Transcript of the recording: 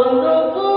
ಒಂದು